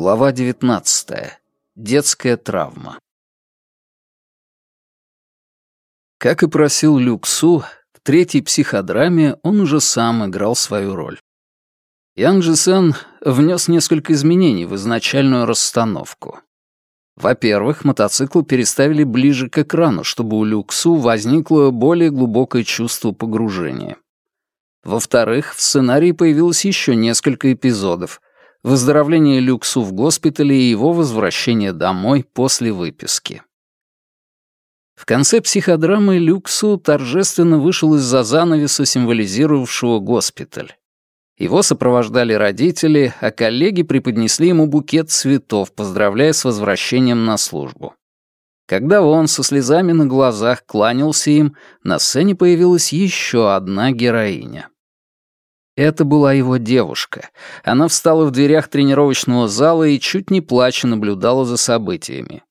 Глава 19. Детская травма. Как и просил Люксу, в третьей психодраме он уже сам играл свою роль. Ян Джисен внес несколько изменений в изначальную расстановку. Во-первых, мотоцикл переставили ближе к экрану, чтобы у Люксу возникло более глубокое чувство погружения. Во-вторых, в сценарии появилось еще несколько эпизодов. Выздоровление Люксу в госпитале и его возвращение домой после выписки. В конце психодрамы Люксу торжественно вышел из-за занавеса, символизировавшего госпиталь. Его сопровождали родители, а коллеги преподнесли ему букет цветов, поздравляя с возвращением на службу. Когда он со слезами на глазах кланялся им, на сцене появилась еще одна героиня. Это была его девушка. Она встала в дверях тренировочного зала и чуть не плача наблюдала за событиями.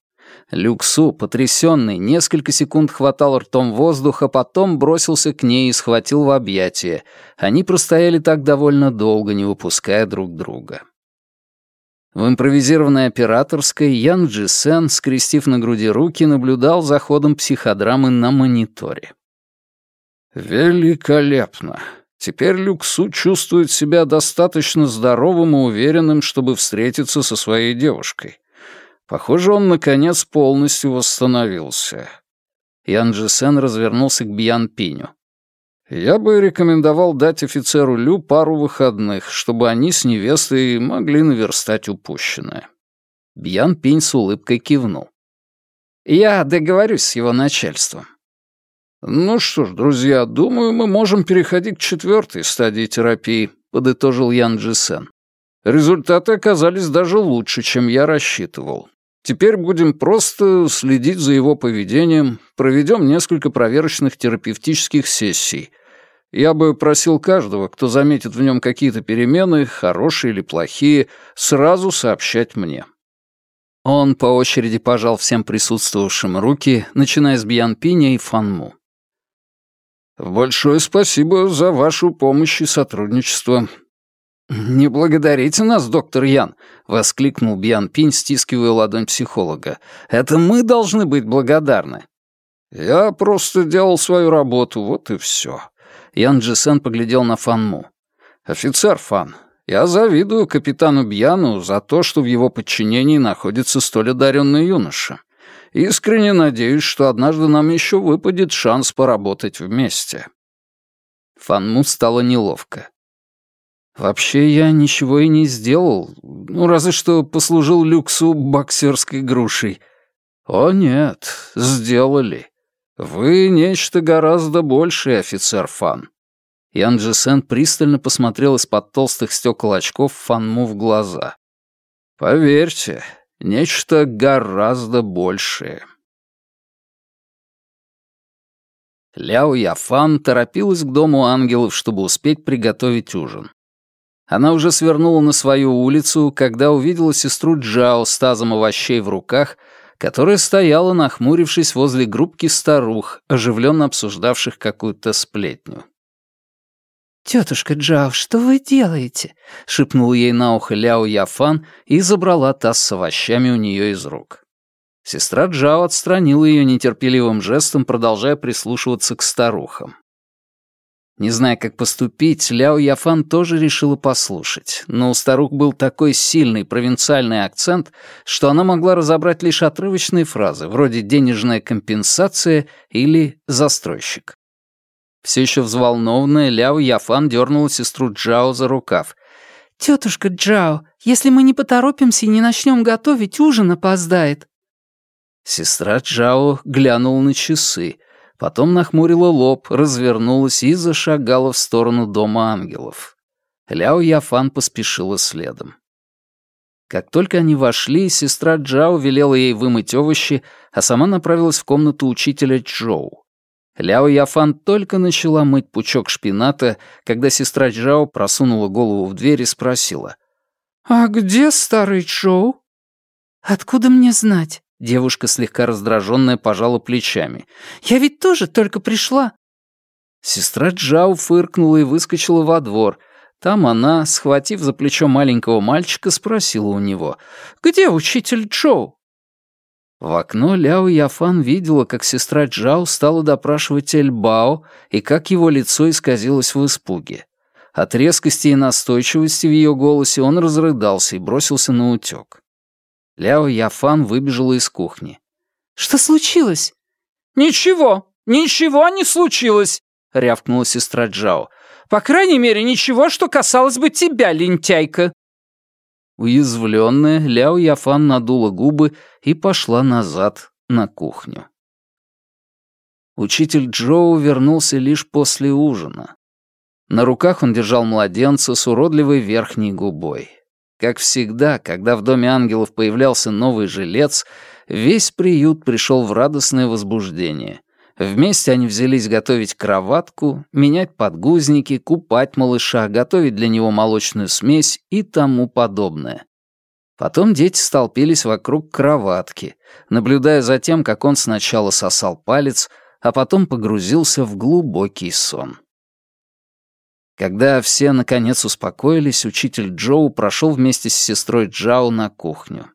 Люксу, потрясенный, несколько секунд хватал ртом воздуха, потом бросился к ней и схватил в объятия. Они простояли так довольно долго, не выпуская друг друга. В импровизированной операторской Ян Джи Сен, скрестив на груди руки, наблюдал за ходом психодрамы на мониторе. «Великолепно! Теперь Люксу чувствует себя достаточно здоровым и уверенным, чтобы встретиться со своей девушкой. Похоже, он, наконец, полностью восстановился. Ян Джисен развернулся к Бьян Пиню. «Я бы рекомендовал дать офицеру Лю пару выходных, чтобы они с невестой могли наверстать упущенное». Бьян Пинь с улыбкой кивнул. «Я договорюсь с его начальством». «Ну что ж, друзья, думаю, мы можем переходить к четвертой стадии терапии», — подытожил Ян Джисен. «Результаты оказались даже лучше, чем я рассчитывал. Теперь будем просто следить за его поведением, проведем несколько проверочных терапевтических сессий. Я бы просил каждого, кто заметит в нем какие-то перемены, хорошие или плохие, сразу сообщать мне». Он по очереди пожал всем присутствовавшим руки, начиная с Бьянпиня и Фанму. «Большое спасибо за вашу помощь и сотрудничество. «Не благодарите нас, доктор Ян!» — воскликнул Бьян Пинь, стискивая ладонь психолога. «Это мы должны быть благодарны». «Я просто делал свою работу, вот и все». Ян Джисен поглядел на Фанму. «Офицер Фан, я завидую капитану Бьяну за то, что в его подчинении находится столь одаренный юноша. Искренне надеюсь, что однажды нам еще выпадет шанс поработать вместе». Фанму стало неловко. Вообще я ничего и не сделал, ну, разве что послужил Люксу боксерской грушей. О нет, сделали. Вы нечто гораздо большее, офицер Фан. Ян Джесен пристально посмотрел из-под толстых стекол очков Фанму в глаза. Поверьте, нечто гораздо большее. Ляо Яфан торопилась к дому ангелов, чтобы успеть приготовить ужин. Она уже свернула на свою улицу, когда увидела сестру Джао с тазом овощей в руках, которая стояла, нахмурившись возле группки старух, оживленно обсуждавших какую-то сплетню. «Тетушка Джао, что вы делаете?» — шепнул ей на ухо Ляо Яфан и забрала таз с овощами у нее из рук. Сестра Джао отстранила ее нетерпеливым жестом, продолжая прислушиваться к старухам. Не зная, как поступить, Ляо Яфан тоже решила послушать, но у старух был такой сильный провинциальный акцент, что она могла разобрать лишь отрывочные фразы, вроде «денежная компенсация» или «застройщик». Все еще взволнованная, Ляо Яфан дернула сестру Джао за рукав. «Тетушка Джао, если мы не поторопимся и не начнем готовить, ужин опоздает». Сестра Джао глянула на часы — Потом нахмурила лоб, развернулась и зашагала в сторону Дома ангелов. Ляо Яфан поспешила следом. Как только они вошли, сестра Джао велела ей вымыть овощи, а сама направилась в комнату учителя Джоу. Ляо Яфан только начала мыть пучок шпината, когда сестра Джао просунула голову в дверь и спросила. «А где старый Джоу?» «Откуда мне знать?» Девушка, слегка раздраженная, пожала плечами. «Я ведь тоже только пришла». Сестра Джао фыркнула и выскочила во двор. Там она, схватив за плечо маленького мальчика, спросила у него, «Где учитель Джоу?» В окно Ляо Яфан видела, как сестра Джао стала допрашивать Эльбао и как его лицо исказилось в испуге. От резкости и настойчивости в ее голосе он разрыдался и бросился на утек. Ляо Яфан выбежала из кухни. «Что случилось?» «Ничего, ничего не случилось!» — рявкнула сестра Джао. «По крайней мере, ничего, что касалось бы тебя, лентяйка!» Уязвленная, Ляо Яфан надула губы и пошла назад на кухню. Учитель Джоу вернулся лишь после ужина. На руках он держал младенца с уродливой верхней губой. Как всегда, когда в Доме ангелов появлялся новый жилец, весь приют пришел в радостное возбуждение. Вместе они взялись готовить кроватку, менять подгузники, купать малыша, готовить для него молочную смесь и тому подобное. Потом дети столпились вокруг кроватки, наблюдая за тем, как он сначала сосал палец, а потом погрузился в глубокий сон. Когда все наконец успокоились, учитель Джоу прошел вместе с сестрой Джао на кухню.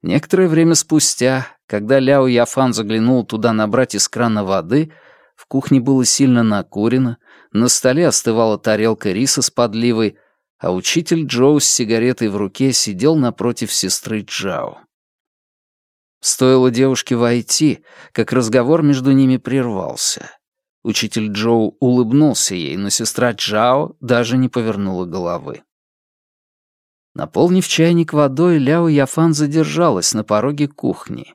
Некоторое время спустя, когда Ляо Яфан заглянул туда набрать из крана воды, в кухне было сильно накурено, на столе остывала тарелка риса с подливой, а учитель Джоу с сигаретой в руке сидел напротив сестры Джао. Стоило девушке войти, как разговор между ними прервался. Учитель Джоу улыбнулся ей, но сестра Джао даже не повернула головы. Наполнив чайник водой, Ляо Яфан задержалась на пороге кухни.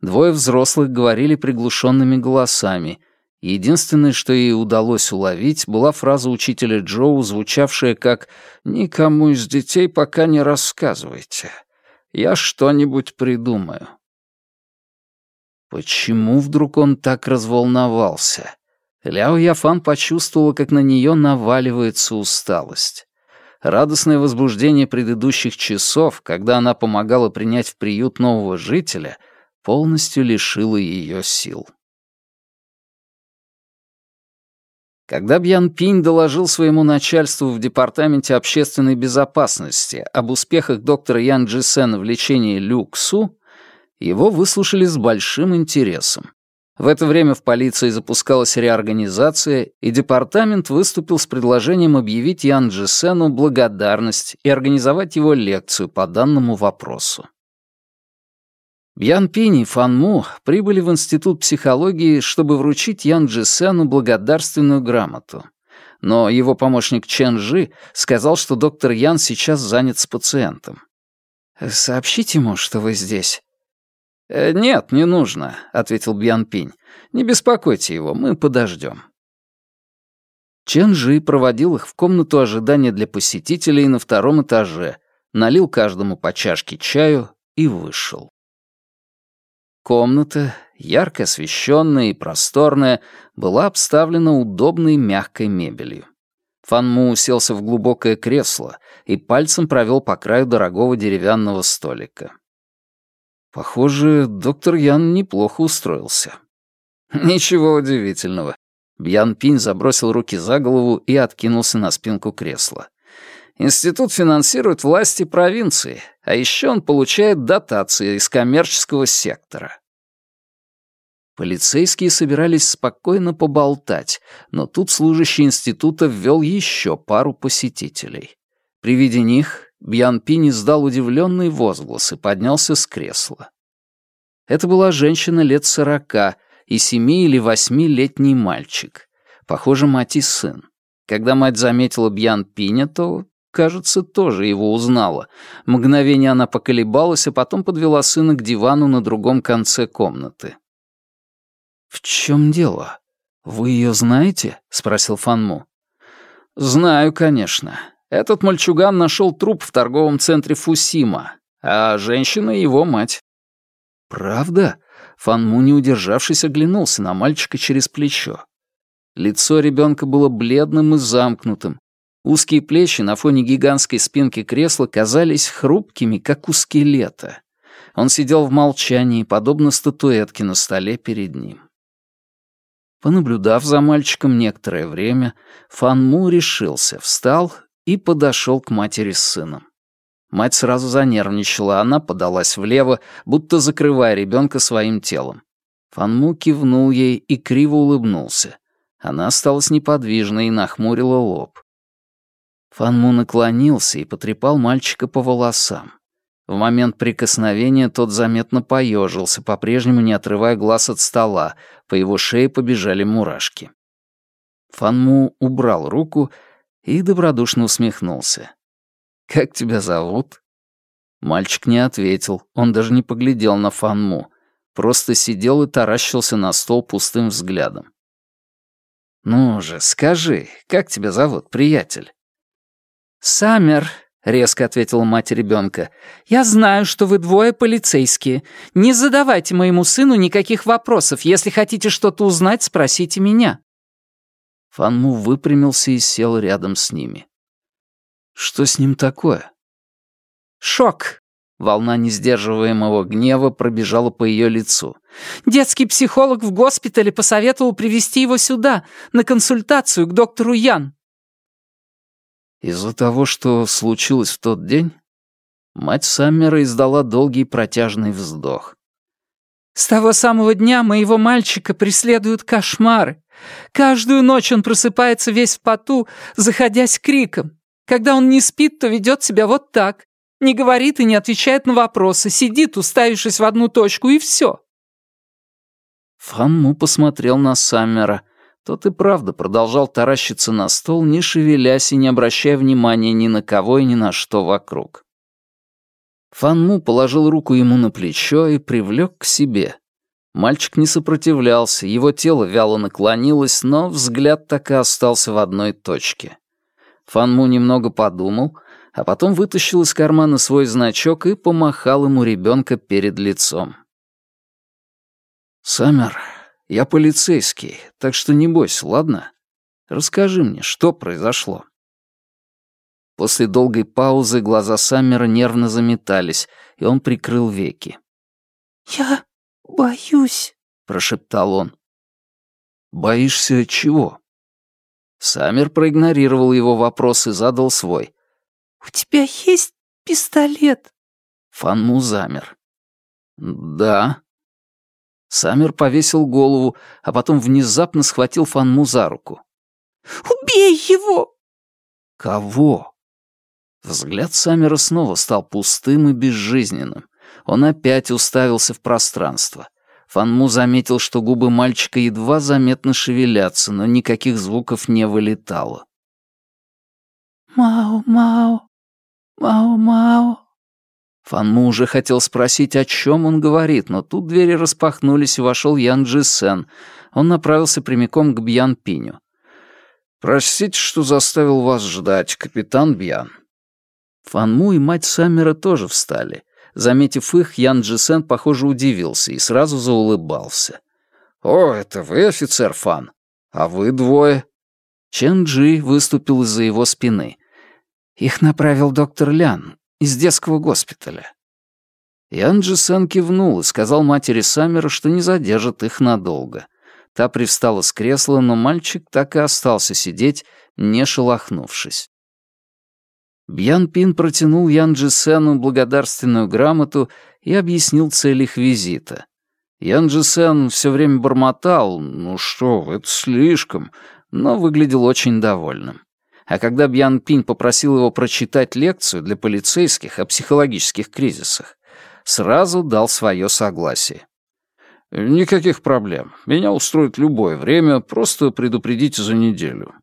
Двое взрослых говорили приглушенными голосами. Единственное, что ей удалось уловить, была фраза учителя Джоу, звучавшая как «Никому из детей пока не рассказывайте. Я что-нибудь придумаю». Почему вдруг он так разволновался? Ляо Яфан почувствовала, как на нее наваливается усталость. Радостное возбуждение предыдущих часов, когда она помогала принять в приют нового жителя, полностью лишило ее сил. Когда Бьян Пинь доложил своему начальству в Департаменте общественной безопасности об успехах доктора Ян Джисена в лечении Люксу, его выслушали с большим интересом. В это время в полиции запускалась реорганизация, и департамент выступил с предложением объявить Ян Джесену благодарность и организовать его лекцию по данному вопросу. Бьян Пинь и Фан Му прибыли в Институт психологии, чтобы вручить Ян Джесену благодарственную грамоту. Но его помощник Чен Жи сказал, что доктор Ян сейчас занят с пациентом. «Сообщите ему, что вы здесь. «Э, «Нет, не нужно», — ответил Бьян Пинь. «Не беспокойте его, мы подождем». Чен Жи проводил их в комнату ожидания для посетителей на втором этаже, налил каждому по чашке чаю и вышел. Комната, ярко освещенная и просторная, была обставлена удобной мягкой мебелью. Фан Му уселся в глубокое кресло и пальцем провел по краю дорогого деревянного столика. Похоже, доктор Ян неплохо устроился. Ничего удивительного. Бьян Пинь забросил руки за голову и откинулся на спинку кресла. Институт финансирует власти провинции, а еще он получает дотации из коммерческого сектора. Полицейские собирались спокойно поболтать, но тут служащий института ввел еще пару посетителей. При виде них Бьян Пинь издал удивленный возглас и поднялся с кресла. Это была женщина лет сорока и семи или восьмилетний мальчик. Похоже, мать и сын. Когда мать заметила Бьян Пиня, то, кажется, тоже его узнала. Мгновение она поколебалась, а потом подвела сына к дивану на другом конце комнаты. «В чем дело? Вы ее знаете?» — спросил Фанму. «Знаю, конечно. Этот мальчуган нашел труп в торговом центре Фусима, а женщина — его мать. «Правда?» Фанму, не удержавшись, оглянулся на мальчика через плечо. Лицо ребенка было бледным и замкнутым. Узкие плечи на фоне гигантской спинки кресла казались хрупкими, как у скелета. Он сидел в молчании, подобно статуэтке на столе перед ним. Понаблюдав за мальчиком некоторое время, Фан Му решился, встал и подошел к матери с сыном. Мать сразу занервничала, она подалась влево, будто закрывая ребенка своим телом. Фанму кивнул ей и криво улыбнулся. Она осталась неподвижной и нахмурила лоб. Фанму наклонился и потрепал мальчика по волосам. В момент прикосновения тот заметно поежился, по-прежнему не отрывая глаз от стола, по его шее побежали мурашки. Фанму убрал руку и добродушно усмехнулся. «Как тебя зовут?» Мальчик не ответил, он даже не поглядел на Фанму, просто сидел и таращился на стол пустым взглядом. «Ну же, скажи, как тебя зовут, приятель?» «Саммер», — резко ответила мать ребенка. «Я знаю, что вы двое полицейские. Не задавайте моему сыну никаких вопросов. Если хотите что-то узнать, спросите меня». Фанму выпрямился и сел рядом с ними. «Что с ним такое?» «Шок», Волна несдерживаемого гнева пробежала по ее лицу. «Детский психолог в госпитале посоветовал привести его сюда, на консультацию к доктору Ян». Из-за того, что случилось в тот день, мать Саммера издала долгий протяжный вздох. «С того самого дня моего мальчика преследуют кошмары. Каждую ночь он просыпается весь в поту, заходясь криком. Когда он не спит, то ведет себя вот так. Не говорит и не отвечает на вопросы, сидит, уставившись в одну точку, и все. Фанму посмотрел на Саммера. Тот и правда продолжал таращиться на стол, не шевелясь и не обращая внимания ни на кого и ни на что вокруг. Фанму положил руку ему на плечо и привлек к себе. Мальчик не сопротивлялся, его тело вяло наклонилось, но взгляд так и остался в одной точке. Фанму немного подумал — а потом вытащил из кармана свой значок и помахал ему ребенка перед лицом. «Саммер, я полицейский, так что не бойся, ладно? Расскажи мне, что произошло?» После долгой паузы глаза Саммера нервно заметались, и он прикрыл веки. «Я боюсь», — прошептал он. «Боишься чего?» Саммер проигнорировал его вопрос и задал свой. «У тебя есть пистолет?» Фанму замер. «Да». Саммер повесил голову, а потом внезапно схватил Фанму за руку. «Убей его!» «Кого?» Взгляд Саммера снова стал пустым и безжизненным. Он опять уставился в пространство. Фанму заметил, что губы мальчика едва заметно шевелятся, но никаких звуков не вылетало. «Мау-мау», «Мау-мау». Фанму уже хотел спросить, о чем он говорит, но тут двери распахнулись, и вошел Ян Джи Сен. Он направился прямиком к Бьян Пиню. «Простите, что заставил вас ждать, капитан Бьян». Фанму и мать Саммера тоже встали. Заметив их, Ян Джисен, похоже, удивился и сразу заулыбался. «О, это вы, офицер Фан? А вы двое?» Чен Джи выступил из-за его спины. Их направил доктор Лян из детского госпиталя. Ян Джисен кивнул и сказал матери Саммера, что не задержит их надолго. Та привстала с кресла, но мальчик так и остался сидеть, не шелохнувшись. Бьян Пин протянул Ян Джисену благодарственную грамоту и объяснил цель их визита. Ян Джисен все время бормотал, ну что это слишком, но выглядел очень довольным а когда Бьян Пинь попросил его прочитать лекцию для полицейских о психологических кризисах, сразу дал свое согласие. «Никаких проблем. Меня устроит любое время, просто предупредите за неделю».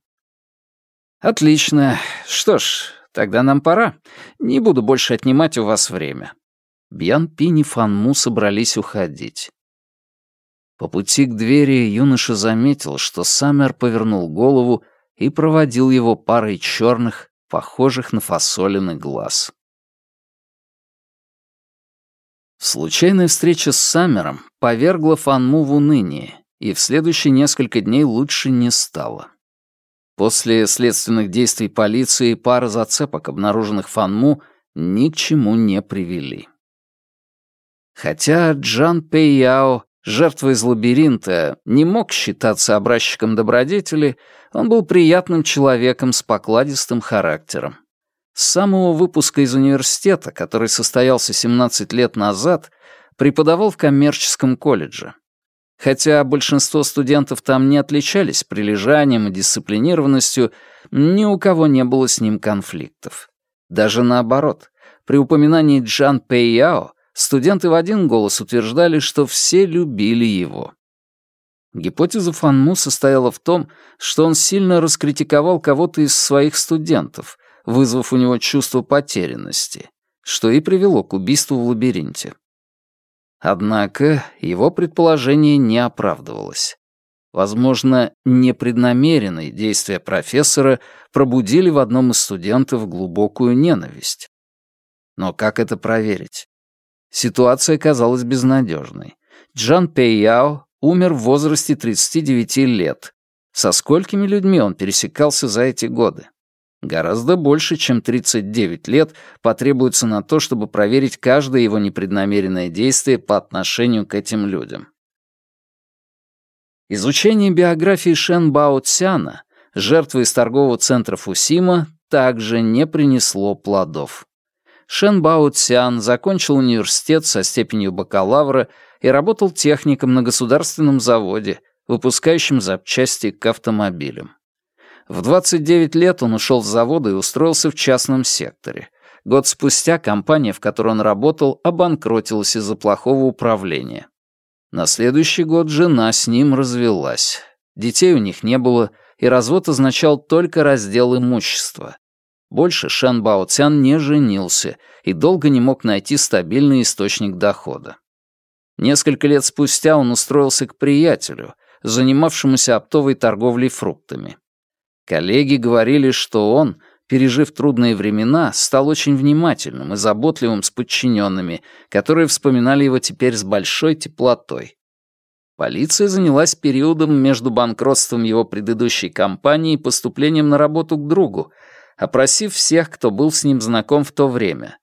«Отлично. Что ж, тогда нам пора. Не буду больше отнимать у вас время». Бьян Пинь и Фан Му собрались уходить. По пути к двери юноша заметил, что Саммер повернул голову и проводил его парой черных, похожих на фасолины глаз. Случайная встреча с Саммером повергла Фанму в уныние, и в следующие несколько дней лучше не стало. После следственных действий полиции пара зацепок, обнаруженных Фанму, ни к чему не привели. Хотя Джан Пэйяо Жертва из лабиринта не мог считаться образчиком добродетели, он был приятным человеком с покладистым характером. С самого выпуска из университета, который состоялся 17 лет назад, преподавал в коммерческом колледже. Хотя большинство студентов там не отличались прилежанием и дисциплинированностью, ни у кого не было с ним конфликтов. Даже наоборот, при упоминании Джан Пэйяо студенты в один голос утверждали, что все любили его. Гипотеза Фанму состояла в том, что он сильно раскритиковал кого-то из своих студентов, вызвав у него чувство потерянности, что и привело к убийству в лабиринте. Однако его предположение не оправдывалось. Возможно, непреднамеренные действия профессора пробудили в одном из студентов глубокую ненависть. Но как это проверить? Ситуация казалась безнадежной. Джан Пэйяо умер в возрасте 39 лет. Со сколькими людьми он пересекался за эти годы? Гораздо больше, чем 39 лет потребуется на то, чтобы проверить каждое его непреднамеренное действие по отношению к этим людям. Изучение биографии Шен Бао Цяна, жертвы из торгового центра Фусима, также не принесло плодов. Шен Бао Цян закончил университет со степенью бакалавра и работал техником на государственном заводе, выпускающем запчасти к автомобилям. В 29 лет он ушел с завода и устроился в частном секторе. Год спустя компания, в которой он работал, обанкротилась из-за плохого управления. На следующий год жена с ним развелась. Детей у них не было, и развод означал только раздел имущества. Больше Шан Бао Цян не женился и долго не мог найти стабильный источник дохода. Несколько лет спустя он устроился к приятелю, занимавшемуся оптовой торговлей фруктами. Коллеги говорили, что он, пережив трудные времена, стал очень внимательным и заботливым с подчиненными, которые вспоминали его теперь с большой теплотой. Полиция занялась периодом между банкротством его предыдущей компании и поступлением на работу к другу, опросив всех, кто был с ним знаком в то время.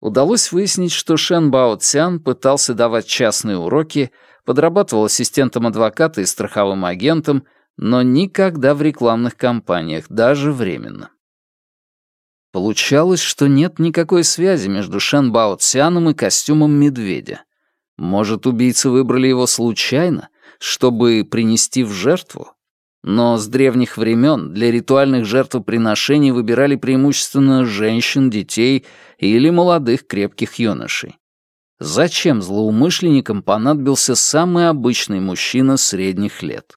Удалось выяснить, что Шен Бао Цян пытался давать частные уроки, подрабатывал ассистентом адвоката и страховым агентом но никогда в рекламных кампаниях, даже временно. Получалось, что нет никакой связи между Шен Бао Цяном и костюмом медведя. Может, убийцы выбрали его случайно, чтобы принести в жертву? Но с древних времен для ритуальных жертвоприношений выбирали преимущественно женщин, детей или молодых крепких юношей. Зачем злоумышленникам понадобился самый обычный мужчина средних лет?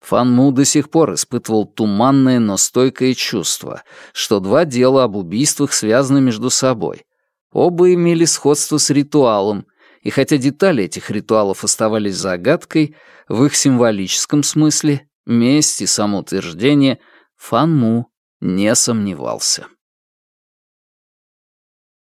Фан Му до сих пор испытывал туманное, но стойкое чувство, что два дела об убийствах связаны между собой. Оба имели сходство с ритуалом, и хотя детали этих ритуалов оставались загадкой, в их символическом смысле, месть и самоутверждение, Фан Му не сомневался.